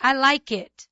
I like it.